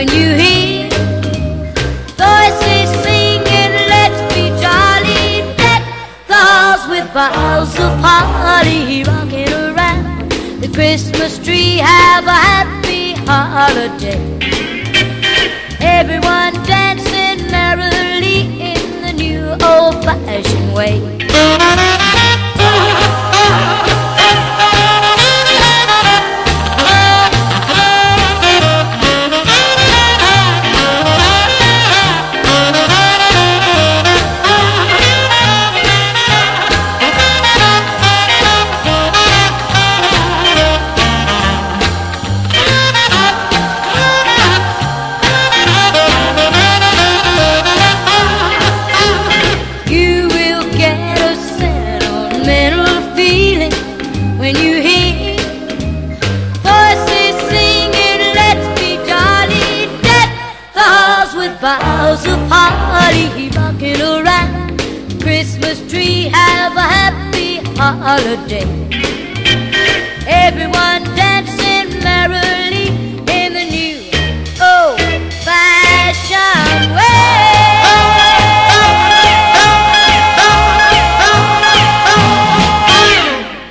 when you hear voices singing, Let's be jolly. Deck the halls with boughs of holly rocking around the Christmas tree. Have a happy holiday. Everyone dancing merrily in the new old-fashioned way. With boughs of holly rocking around Christmas tree. Have a happy holiday.